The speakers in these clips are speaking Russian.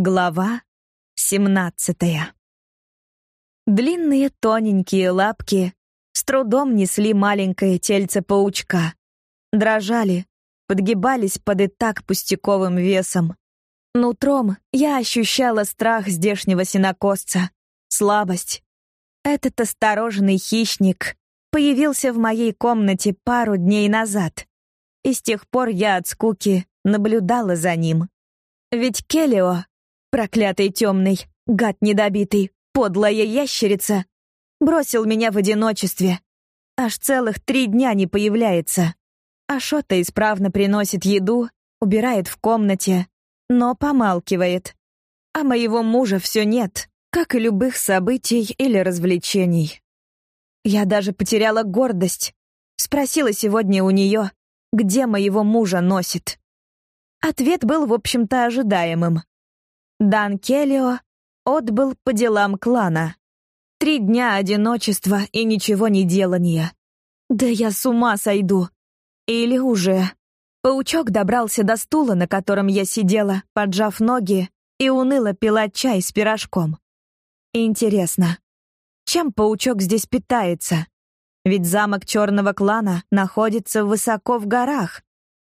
Глава 17. Длинные тоненькие лапки с трудом несли маленькое тельце паучка. Дрожали, подгибались под и так пустяковым весом. Нутром я ощущала страх здешнего синокосца, слабость. Этот осторожный хищник появился в моей комнате пару дней назад. И с тех пор я от скуки наблюдала за ним. Ведь Келио Проклятый темный, гад недобитый, подлая ящерица, бросил меня в одиночестве. Аж целых три дня не появляется. Ашота исправно приносит еду, убирает в комнате, но помалкивает. А моего мужа все нет, как и любых событий или развлечений. Я даже потеряла гордость. Спросила сегодня у нее, где моего мужа носит. Ответ был, в общем-то, ожидаемым. Дан Келлио отбыл по делам клана. Три дня одиночества и ничего не делания. Да я с ума сойду. Или уже. Паучок добрался до стула, на котором я сидела, поджав ноги, и уныло пила чай с пирожком. Интересно, чем паучок здесь питается? Ведь замок черного клана находится высоко в горах.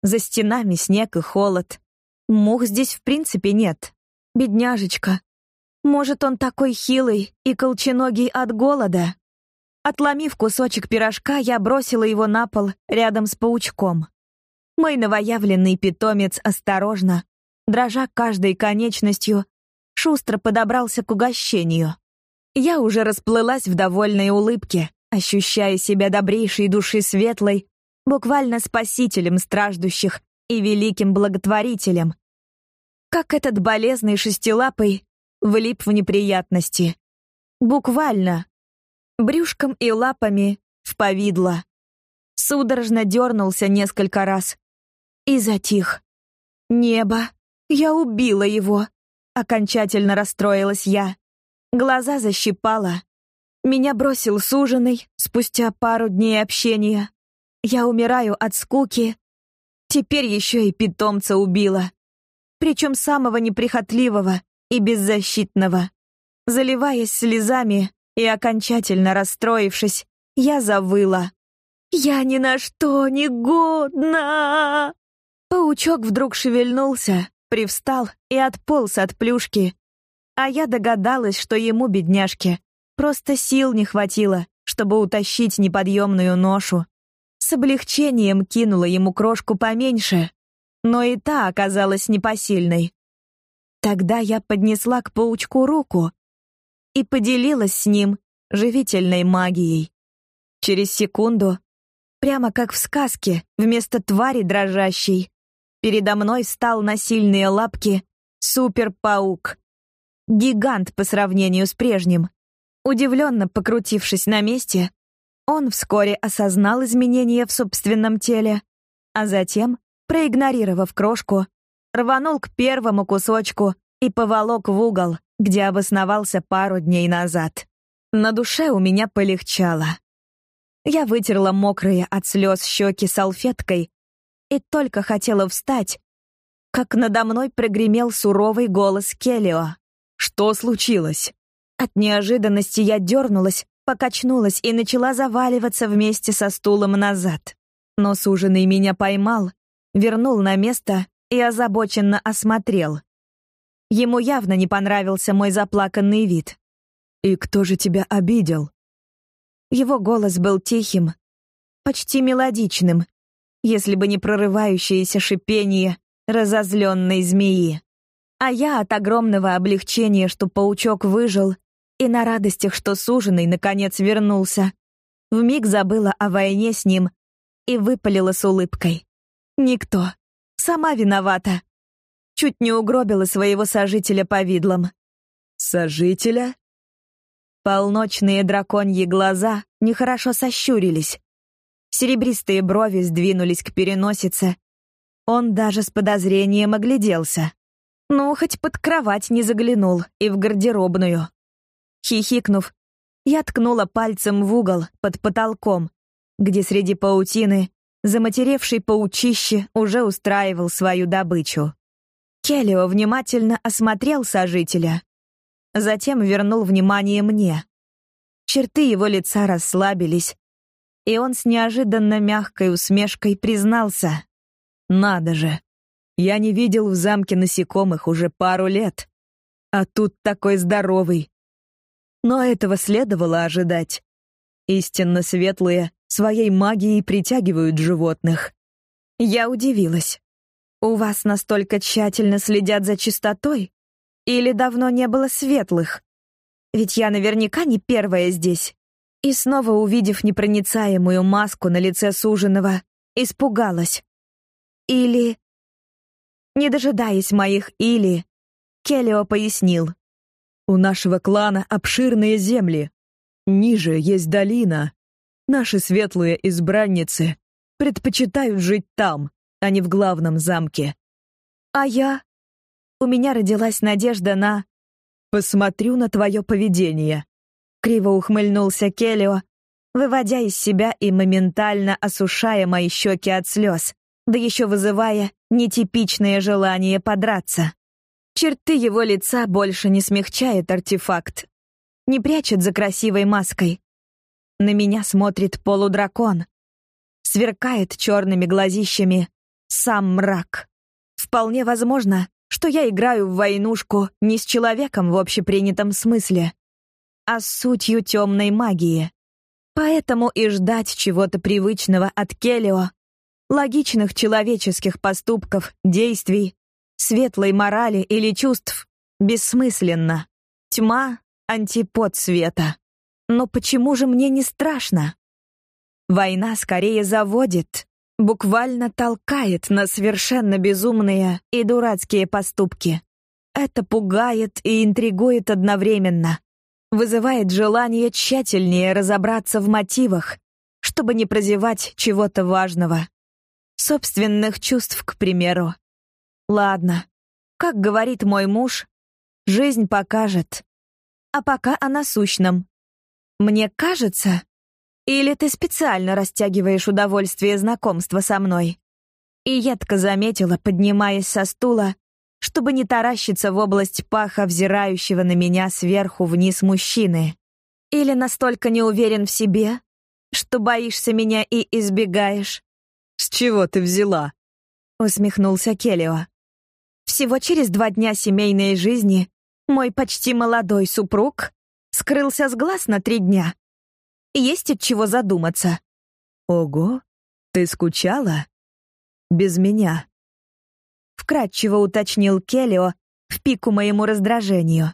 За стенами снег и холод. Мух здесь в принципе нет. Бедняжечка. Может, он такой хилый и колченогий от голода? Отломив кусочек пирожка, я бросила его на пол рядом с паучком. Мой новоявленный питомец осторожно, дрожа каждой конечностью, шустро подобрался к угощению. Я уже расплылась в довольной улыбке, ощущая себя добрейшей души светлой, буквально спасителем страждущих и великим благотворителем, как этот болезный шестилапый влип в неприятности. Буквально. Брюшком и лапами в повидло. Судорожно дернулся несколько раз. И затих. Небо. Я убила его. Окончательно расстроилась я. Глаза защипала. Меня бросил суженый спустя пару дней общения. Я умираю от скуки. Теперь еще и питомца убила причем самого неприхотливого и беззащитного. Заливаясь слезами и окончательно расстроившись, я завыла. «Я ни на что не годна!» Паучок вдруг шевельнулся, привстал и отполз от плюшки. А я догадалась, что ему, бедняжке, просто сил не хватило, чтобы утащить неподъемную ношу. С облегчением кинула ему крошку поменьше, но и та оказалась непосильной. Тогда я поднесла к паучку руку и поделилась с ним живительной магией. Через секунду, прямо как в сказке, вместо твари дрожащей, передо мной встал на сильные лапки суперпаук. Гигант по сравнению с прежним. Удивленно покрутившись на месте, он вскоре осознал изменения в собственном теле, а затем проигнорировав крошку, рванул к первому кусочку и поволок в угол, где обосновался пару дней назад. На душе у меня полегчало. Я вытерла мокрые от слез щеки салфеткой и только хотела встать, как надо мной прогремел суровый голос Келио. «Что случилось?» От неожиданности я дернулась, покачнулась и начала заваливаться вместе со стулом назад. Но суженый меня поймал вернул на место и озабоченно осмотрел. Ему явно не понравился мой заплаканный вид. «И кто же тебя обидел?» Его голос был тихим, почти мелодичным, если бы не прорывающееся шипение разозленной змеи. А я от огромного облегчения, что паучок выжил, и на радостях, что суженый наконец вернулся, вмиг забыла о войне с ним и выпалила с улыбкой. Никто. Сама виновата. Чуть не угробила своего сожителя повидлом. Сожителя? Полночные драконьи глаза нехорошо сощурились. Серебристые брови сдвинулись к переносице. Он даже с подозрением огляделся. Ну, хоть под кровать не заглянул и в гардеробную. Хихикнув, я ткнула пальцем в угол под потолком, где среди паутины Заматеревший паучище уже устраивал свою добычу. Келлио внимательно осмотрел сожителя, затем вернул внимание мне. Черты его лица расслабились, и он с неожиданно мягкой усмешкой признался. «Надо же! Я не видел в замке насекомых уже пару лет, а тут такой здоровый. Но этого следовало ожидать. Истинно светлые своей магией притягивают животных. Я удивилась. У вас настолько тщательно следят за чистотой? Или давно не было светлых? Ведь я наверняка не первая здесь. И снова увидев непроницаемую маску на лице суженого, испугалась. Или... Не дожидаясь моих «или», Келлио пояснил. «У нашего клана обширные земли. Ниже есть долина. Наши светлые избранницы предпочитают жить там, а не в главном замке. А я? У меня родилась надежда на... Посмотрю на твое поведение. Криво ухмыльнулся Келлио, выводя из себя и моментально осушая мои щеки от слез, да еще вызывая нетипичное желание подраться. Черты его лица больше не смягчает артефакт, не прячет за красивой маской. На меня смотрит полудракон, сверкает черными глазищами сам мрак. Вполне возможно, что я играю в войнушку не с человеком в общепринятом смысле, а с сутью темной магии. Поэтому и ждать чего-то привычного от Келио, логичных человеческих поступков, действий, светлой морали или чувств, бессмысленно. Тьма — антипод света. Но почему же мне не страшно? Война скорее заводит, буквально толкает на совершенно безумные и дурацкие поступки. Это пугает и интригует одновременно, вызывает желание тщательнее разобраться в мотивах, чтобы не прозевать чего-то важного. Собственных чувств, к примеру. Ладно, как говорит мой муж, жизнь покажет. А пока о насущном. Мне кажется, или ты специально растягиваешь удовольствие знакомства со мной?» И едко заметила, поднимаясь со стула, чтобы не таращиться в область паха, взирающего на меня сверху вниз мужчины. Или настолько не уверен в себе, что боишься меня и избегаешь. «С чего ты взяла?» — усмехнулся Келлио. «Всего через два дня семейной жизни мой почти молодой супруг скрылся с глаз на три дня. Есть от чего задуматься. Ого, ты скучала? Без меня. Вкратчиво уточнил Келлио в пику моему раздражению.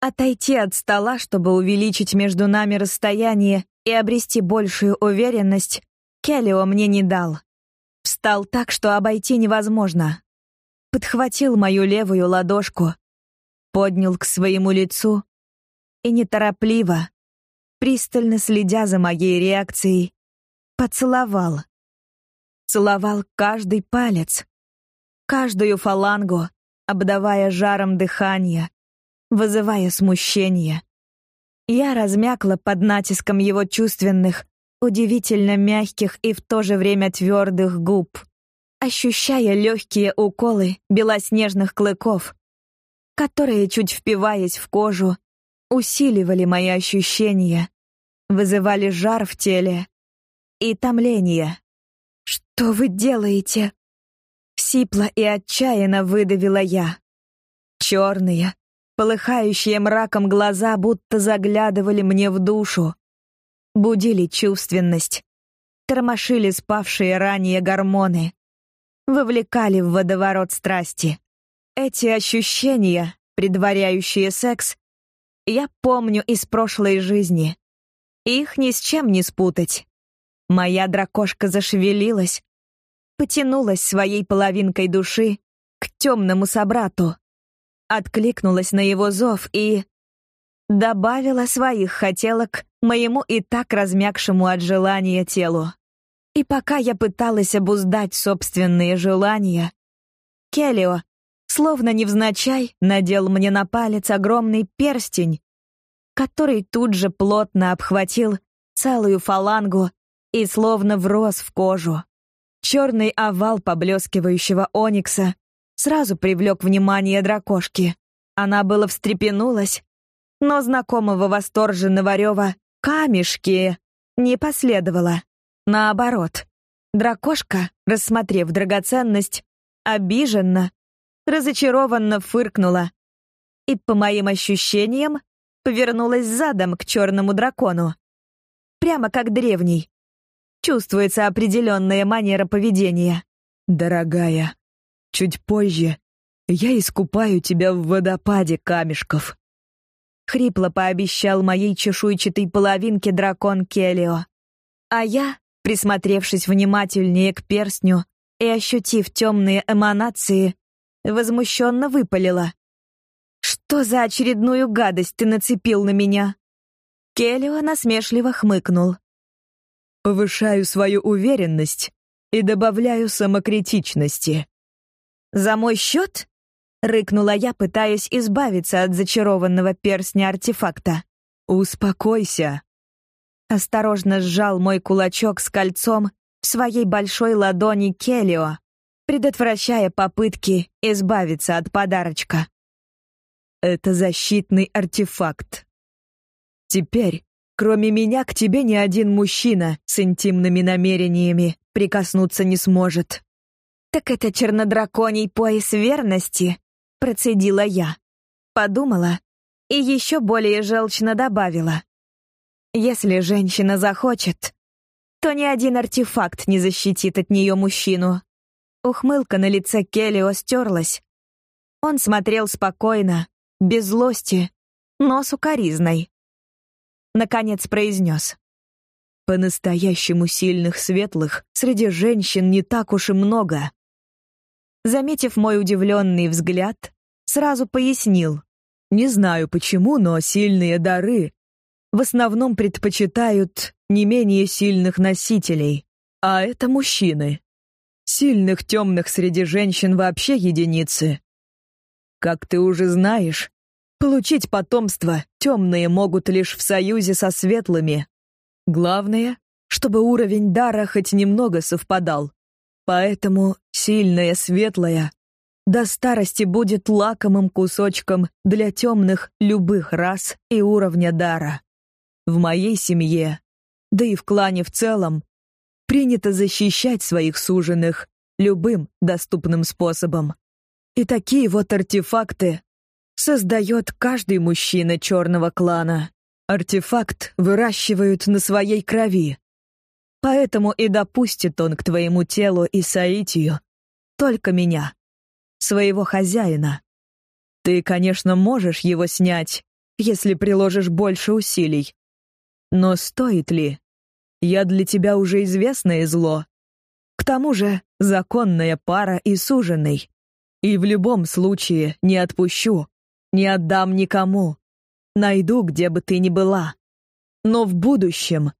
Отойти от стола, чтобы увеличить между нами расстояние и обрести большую уверенность, Келлио мне не дал. Встал так, что обойти невозможно. Подхватил мою левую ладошку, поднял к своему лицу и неторопливо, пристально следя за моей реакцией, поцеловал. Целовал каждый палец, каждую фалангу, обдавая жаром дыхания, вызывая смущение. Я размякла под натиском его чувственных, удивительно мягких и в то же время твердых губ, ощущая легкие уколы белоснежных клыков, которые, чуть впиваясь в кожу, усиливали мои ощущения, вызывали жар в теле и томление. «Что вы делаете?» Сипло и отчаянно выдавила я. Черные, полыхающие мраком глаза будто заглядывали мне в душу. Будили чувственность. Тормошили спавшие ранее гормоны. Вовлекали в водоворот страсти. Эти ощущения, предваряющие секс, я помню из прошлой жизни. Их ни с чем не спутать. Моя дракошка зашевелилась, потянулась своей половинкой души к темному собрату, откликнулась на его зов и добавила своих хотелок моему и так размякшему от желания телу. И пока я пыталась обуздать собственные желания, Келлио, словно невзначай, надел мне на палец огромный перстень, который тут же плотно обхватил целую фалангу и словно врос в кожу. Черный овал поблескивающего оникса сразу привлек внимание дракошки. Она было встрепенулась, но знакомого восторженного рева «камешки» не последовало. Наоборот, дракошка, рассмотрев драгоценность, обиженно, разочарованно фыркнула и, по моим ощущениям, повернулась задом к черному дракону. Прямо как древний. Чувствуется определенная манера поведения. «Дорогая, чуть позже я искупаю тебя в водопаде камешков», — хрипло пообещал моей чешуйчатой половинке дракон Келио. А я, присмотревшись внимательнее к перстню и ощутив темные эманации, возмущенно выпалила. «Что за очередную гадость ты нацепил на меня?» Келлио насмешливо хмыкнул. «Повышаю свою уверенность и добавляю самокритичности». «За мой счет?» — рыкнула я, пытаясь избавиться от зачарованного перстня-артефакта. «Успокойся». Осторожно сжал мой кулачок с кольцом в своей большой ладони Келлио, предотвращая попытки избавиться от подарочка. Это защитный артефакт. Теперь, кроме меня, к тебе ни один мужчина с интимными намерениями прикоснуться не сможет. Так это чернодраконий пояс верности, процедила я. Подумала и еще более желчно добавила. Если женщина захочет, то ни один артефакт не защитит от нее мужчину. Ухмылка на лице Келлио стерлась. Он смотрел спокойно, без злости, но с укоризной. Наконец произнес. По-настоящему сильных светлых среди женщин не так уж и много. Заметив мой удивленный взгляд, сразу пояснил. Не знаю почему, но сильные дары в основном предпочитают не менее сильных носителей, а это мужчины. Сильных темных среди женщин вообще единицы. Как ты уже знаешь, получить потомство темные могут лишь в союзе со светлыми. Главное, чтобы уровень дара хоть немного совпадал. Поэтому сильная светлая до старости будет лакомым кусочком для темных любых рас и уровня дара. В моей семье, да и в клане в целом, принято защищать своих суженых любым доступным способом. И такие вот артефакты создает каждый мужчина черного клана. Артефакт выращивают на своей крови. Поэтому и допустит он к твоему телу и соитию только меня, своего хозяина. Ты, конечно, можешь его снять, если приложишь больше усилий. Но стоит ли? Я для тебя уже известное зло. К тому же законная пара и суженый. И в любом случае не отпущу, не отдам никому. Найду, где бы ты ни была. Но в будущем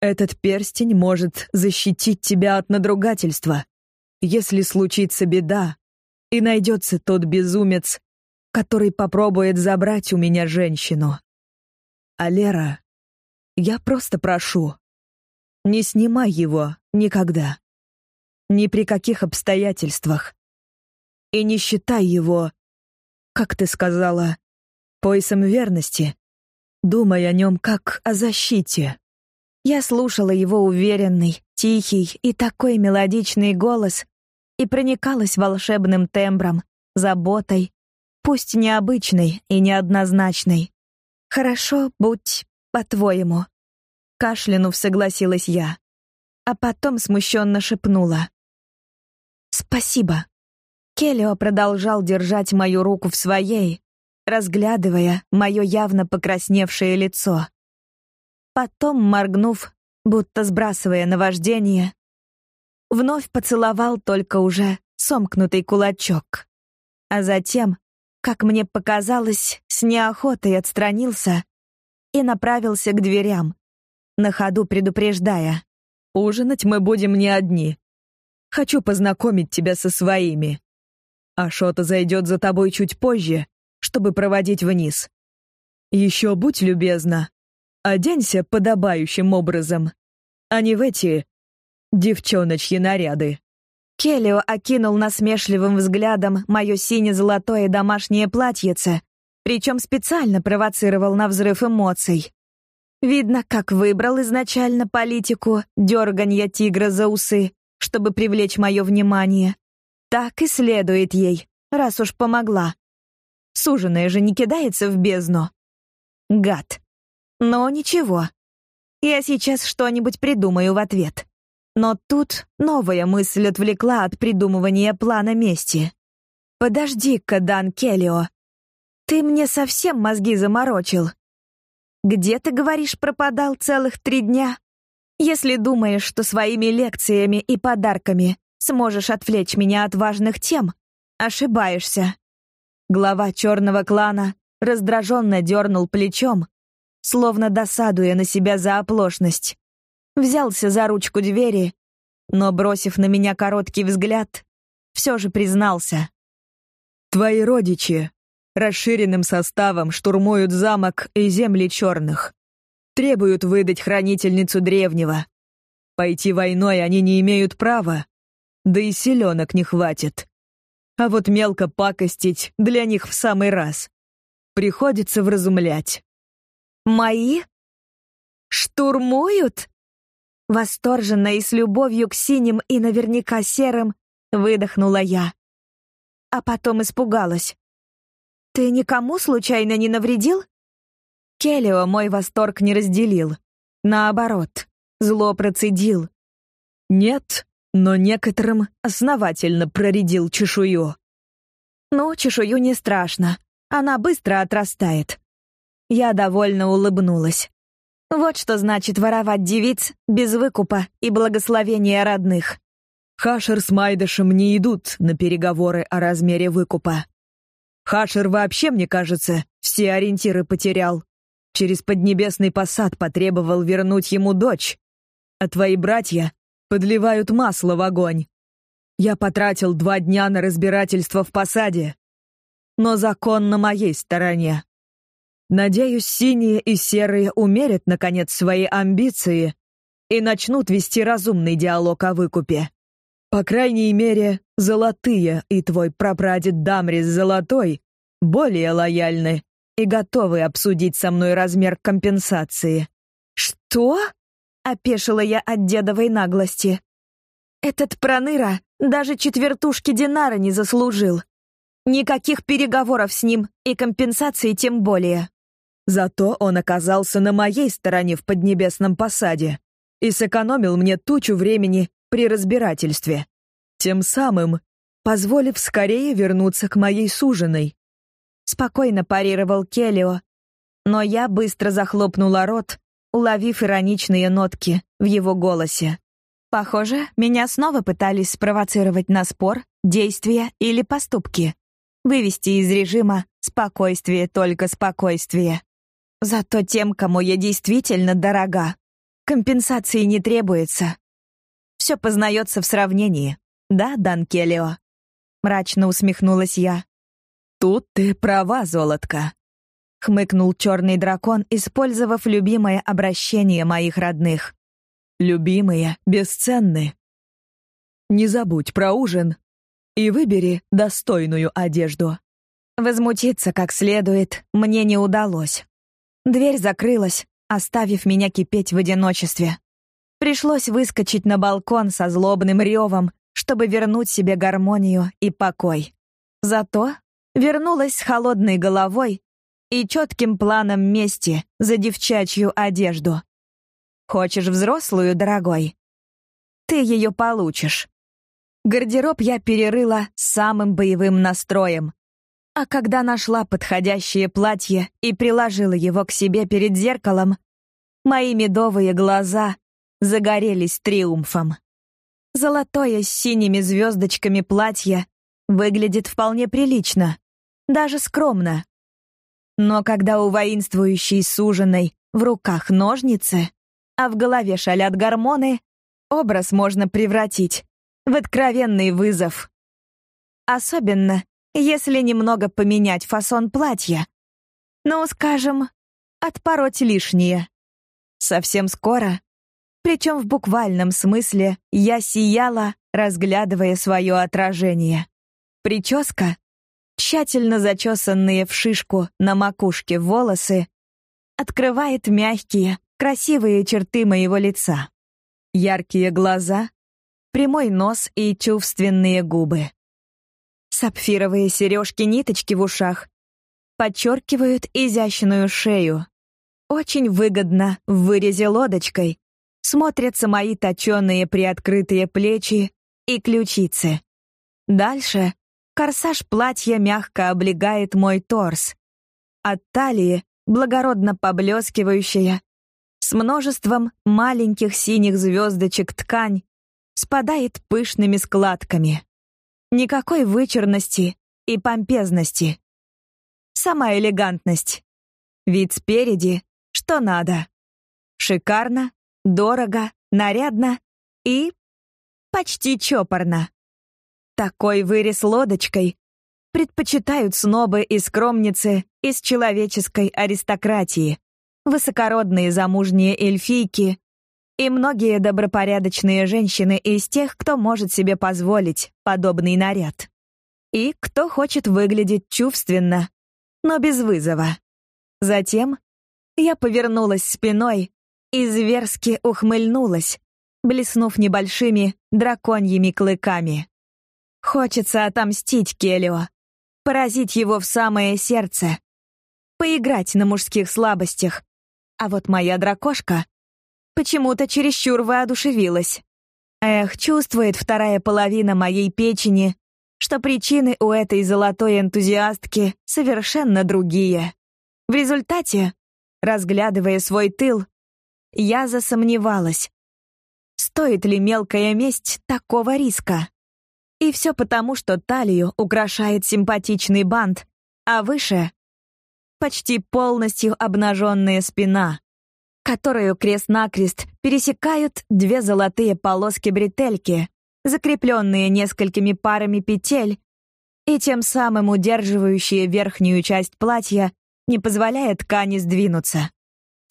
этот перстень может защитить тебя от надругательства. Если случится беда, и найдется тот безумец, который попробует забрать у меня женщину. А Лера, я просто прошу, не снимай его никогда. Ни при каких обстоятельствах и не считай его, как ты сказала, поясом верности. Думай о нем как о защите. Я слушала его уверенный, тихий и такой мелодичный голос и проникалась волшебным тембром, заботой, пусть необычной и неоднозначной. «Хорошо, будь по-твоему», — кашлянув согласилась я, а потом смущенно шепнула. «Спасибо». Келлио продолжал держать мою руку в своей, разглядывая мое явно покрасневшее лицо. Потом, моргнув, будто сбрасывая наваждение, вновь поцеловал только уже сомкнутый кулачок. А затем, как мне показалось, с неохотой отстранился и направился к дверям, на ходу предупреждая. «Ужинать мы будем не одни. Хочу познакомить тебя со своими. Ашота зайдет за тобой чуть позже, чтобы проводить вниз. Еще будь любезна, оденься подобающим образом, а не в эти девчоночьи наряды. Келлио окинул насмешливым взглядом мое сине-золотое домашнее платьице, причем специально провоцировал на взрыв эмоций. Видно, как выбрал изначально политику дерганья тигра за усы, чтобы привлечь мое внимание. Так и следует ей, раз уж помогла. Суженая же не кидается в бездну. Гад. Но ничего. Я сейчас что-нибудь придумаю в ответ. Но тут новая мысль отвлекла от придумывания плана мести. «Подожди-ка, Дан Келлио. Ты мне совсем мозги заморочил. Где, ты говоришь, пропадал целых три дня? Если думаешь, что своими лекциями и подарками сможешь отвлечь меня от важных тем, ошибаешься. Глава черного клана раздраженно дернул плечом, словно досадуя на себя за оплошность. Взялся за ручку двери, но, бросив на меня короткий взгляд, все же признался. «Твои родичи расширенным составом штурмуют замок и земли черных. Требуют выдать хранительницу древнего. Пойти войной они не имеют права, да и селенок не хватит. А вот мелко пакостить для них в самый раз. Приходится вразумлять. «Мои? Штурмуют?» Восторженно и с любовью к синим и наверняка серым выдохнула я. А потом испугалась. «Ты никому случайно не навредил?» Келлио мой восторг не разделил. Наоборот, зло процедил. «Нет, но некоторым основательно проредил чешую». «Ну, чешую не страшно. Она быстро отрастает». Я довольно улыбнулась. Вот что значит воровать девиц без выкупа и благословения родных. Хашер с Майдашем не идут на переговоры о размере выкупа. Хашер вообще, мне кажется, все ориентиры потерял. Через Поднебесный посад потребовал вернуть ему дочь. А твои братья подливают масло в огонь. Я потратил два дня на разбирательство в посаде. Но закон на моей стороне. Надеюсь, синие и серые умерят, наконец, свои амбиции и начнут вести разумный диалог о выкупе. По крайней мере, золотые и твой прапрадед Дамрис Золотой более лояльны и готовы обсудить со мной размер компенсации. «Что?» — опешила я от дедовой наглости. «Этот проныра даже четвертушки динара не заслужил. Никаких переговоров с ним и компенсации тем более». Зато он оказался на моей стороне в Поднебесном посаде и сэкономил мне тучу времени при разбирательстве, тем самым позволив скорее вернуться к моей суженой. Спокойно парировал Келлио, но я быстро захлопнула рот, уловив ироничные нотки в его голосе. Похоже, меня снова пытались спровоцировать на спор, действия или поступки. Вывести из режима «спокойствие, только спокойствие». Зато тем, кому я действительно дорога, компенсации не требуется. Все познается в сравнении. Да, Дан Келлио?» Мрачно усмехнулась я. «Тут ты права, золотка», — хмыкнул черный дракон, использовав любимое обращение моих родных. «Любимые бесценны. Не забудь про ужин и выбери достойную одежду». Возмутиться как следует мне не удалось. Дверь закрылась, оставив меня кипеть в одиночестве. Пришлось выскочить на балкон со злобным ревом, чтобы вернуть себе гармонию и покой. Зато вернулась с холодной головой и четким планом мести за девчачью одежду. Хочешь взрослую, дорогой? Ты ее получишь. Гардероб я перерыла самым боевым настроем. А когда нашла подходящее платье и приложила его к себе перед зеркалом, мои медовые глаза загорелись триумфом. Золотое с синими звездочками платье выглядит вполне прилично, даже скромно. Но когда у воинствующей суженой в руках ножницы, а в голове шалят гормоны, образ можно превратить в откровенный вызов. Особенно, если немного поменять фасон платья. Ну, скажем, отпороть лишнее. Совсем скоро причем в буквальном смысле я сияла разглядывая свое отражение. Прическа, тщательно зачесанные в шишку на макушке волосы, открывает мягкие, красивые черты моего лица. Яркие глаза, прямой нос и чувственные губы. Сапфировые сережки-ниточки в ушах подчеркивают изящную шею. Очень выгодно в вырезе лодочкой смотрятся мои точеные приоткрытые плечи и ключицы. Дальше корсаж платья мягко облегает мой торс. От талии благородно поблескивающая, с множеством маленьких синих звездочек ткань, спадает пышными складками. Никакой вычурности и помпезности. Сама элегантность. Вид спереди, что надо. Шикарно, дорого, нарядно и почти чопорно. Такой вырез лодочкой предпочитают снобы и скромницы из человеческой аристократии, высокородные замужние эльфийки и многие добропорядочные женщины из тех, кто может себе позволить подобный наряд. И кто хочет выглядеть чувственно, но без вызова. Затем я повернулась спиной и зверски ухмыльнулась, блеснув небольшими драконьими клыками. Хочется отомстить Келио, поразить его в самое сердце, поиграть на мужских слабостях. А вот моя дракошка почему-то чересчур воодушевилась. Эх, чувствует вторая половина моей печени, что причины у этой золотой энтузиастки совершенно другие. В результате, разглядывая свой тыл, я засомневалась, стоит ли мелкая месть такого риска. И все потому, что талию украшает симпатичный бант, а выше — почти полностью обнаженная спина, которую крест-накрест пересекают две золотые полоски-бретельки, закрепленные несколькими парами петель и тем самым удерживающие верхнюю часть платья, не позволяя ткани сдвинуться.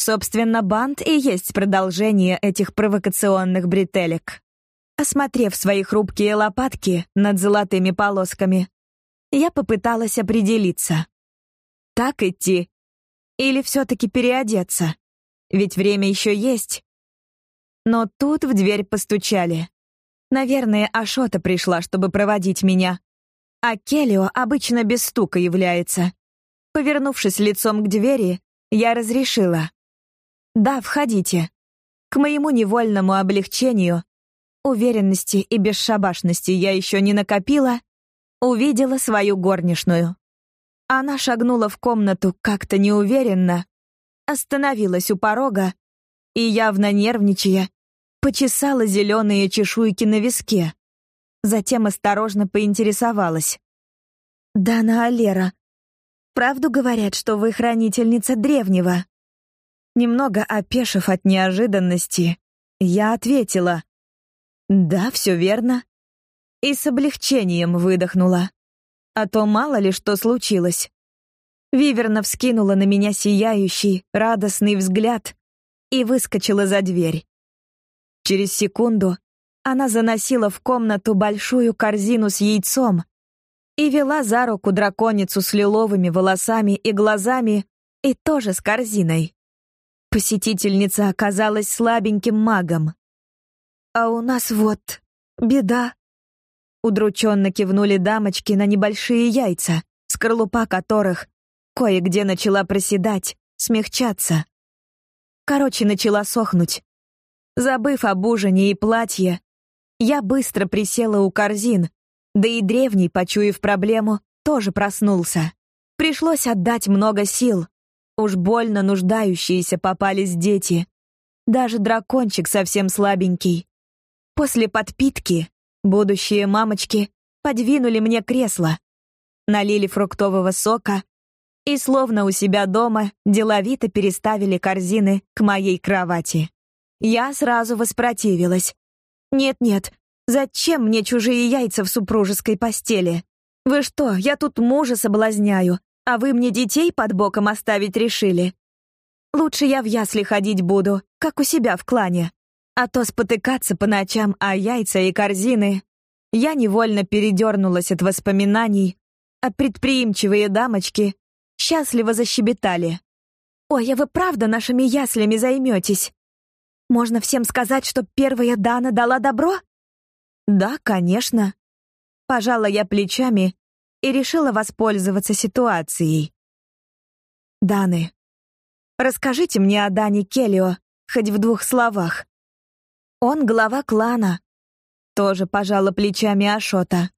Собственно, бант и есть продолжение этих провокационных бретелек. Осмотрев свои хрупкие лопатки над золотыми полосками, я попыталась определиться. Так идти? Или все-таки переодеться? Ведь время еще есть. Но тут в дверь постучали. Наверное, Ашота пришла, чтобы проводить меня. А Келио обычно без стука является. Повернувшись лицом к двери, я разрешила. «Да, входите». К моему невольному облегчению Уверенности и бесшабашности я еще не накопила, увидела свою горничную. Она шагнула в комнату как-то неуверенно, остановилась у порога и, явно нервничая, почесала зеленые чешуйки на виске. Затем осторожно поинтересовалась. «Дана Алера, правду говорят, что вы хранительница древнего?» Немного опешив от неожиданности, я ответила. Да, все верно. И с облегчением выдохнула. А то мало ли что случилось. Виверна вскинула на меня сияющий, радостный взгляд и выскочила за дверь. Через секунду она заносила в комнату большую корзину с яйцом и вела за руку драконицу с лиловыми волосами и глазами и тоже с корзиной. Посетительница оказалась слабеньким магом. «А у нас вот беда». Удрученно кивнули дамочки на небольшие яйца, скорлупа которых кое-где начала проседать, смягчаться. Короче, начала сохнуть. Забыв об ужине и платье, я быстро присела у корзин, да и древний, почуяв проблему, тоже проснулся. Пришлось отдать много сил. Уж больно нуждающиеся попались дети. Даже дракончик совсем слабенький. После подпитки будущие мамочки подвинули мне кресло, налили фруктового сока и, словно у себя дома, деловито переставили корзины к моей кровати. Я сразу воспротивилась. «Нет-нет, зачем мне чужие яйца в супружеской постели? Вы что, я тут мужа соблазняю, а вы мне детей под боком оставить решили? Лучше я в ясли ходить буду, как у себя в клане. А то спотыкаться по ночам о яйца и корзины Я невольно передернулась от воспоминаний, а предприимчивые дамочки счастливо защебетали. «Ой, а вы правда нашими яслями займетесь? Можно всем сказать, что первая Дана дала добро?» «Да, конечно». Пожала я плечами и решила воспользоваться ситуацией. «Даны, расскажите мне о Дане Келлио, хоть в двух словах. Он глава клана». Тоже пожала плечами Ашота.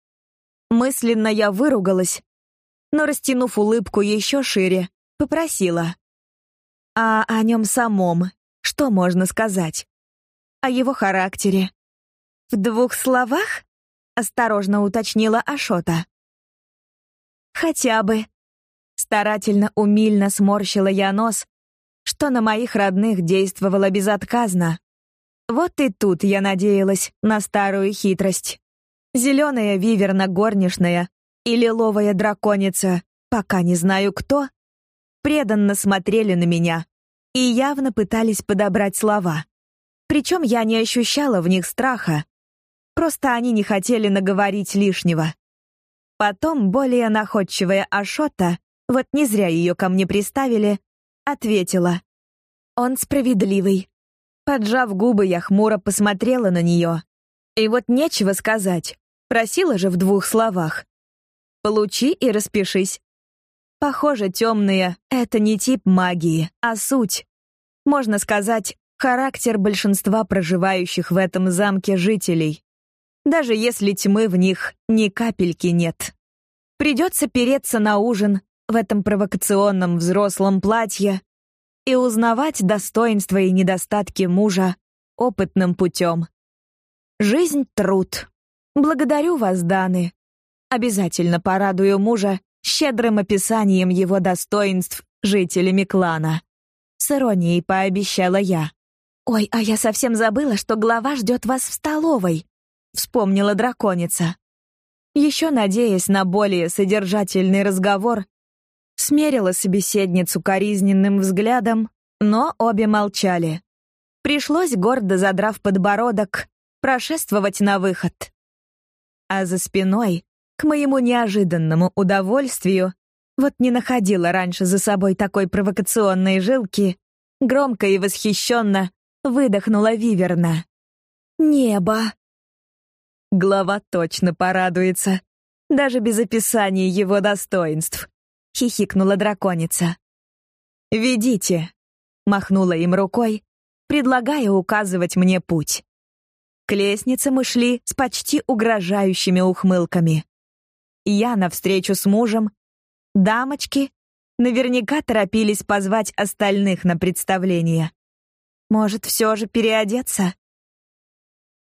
Мысленно я выругалась, но, растянув улыбку еще шире, попросила. «А о нем самом что можно сказать? О его характере?» «В двух словах?» — осторожно уточнила Ашота. «Хотя бы». Старательно умильно сморщила я нос, что на моих родных действовало безотказно. Вот и тут я надеялась на старую хитрость. Зеленая виверна горничная и лиловая драконица, пока не знаю кто, преданно смотрели на меня и явно пытались подобрать слова. Причем я не ощущала в них страха, просто они не хотели наговорить лишнего. Потом более находчивая Ашота, вот не зря ее ко мне приставили, ответила. «Он справедливый». Поджав губы, я хмуро посмотрела на нее. И вот нечего сказать. Просила же в двух словах. Получи и распишись. Похоже, темные — это не тип магии, а суть. Можно сказать, характер большинства проживающих в этом замке жителей. Даже если тьмы в них ни капельки нет. Придется переться на ужин в этом провокационном взрослом платье и узнавать достоинства и недостатки мужа опытным путем. Жизнь — труд. Благодарю вас, Даны. Обязательно порадую мужа щедрым описанием его достоинств жителями клана. С иронией пообещала я. «Ой, а я совсем забыла, что глава ждет вас в столовой», — вспомнила драконица. Еще надеясь на более содержательный разговор, смерила собеседницу коризненным взглядом, но обе молчали. Пришлось, гордо задрав подбородок, прошествовать на выход. А за спиной, к моему неожиданному удовольствию, вот не находила раньше за собой такой провокационной жилки, громко и восхищенно выдохнула Виверна. «Небо!» Глава точно порадуется, даже без описания его достоинств. — хихикнула драконица. «Ведите», — махнула им рукой, предлагая указывать мне путь. К лестнице мы шли с почти угрожающими ухмылками. Я навстречу с мужем, дамочки наверняка торопились позвать остальных на представление. Может, все же переодеться?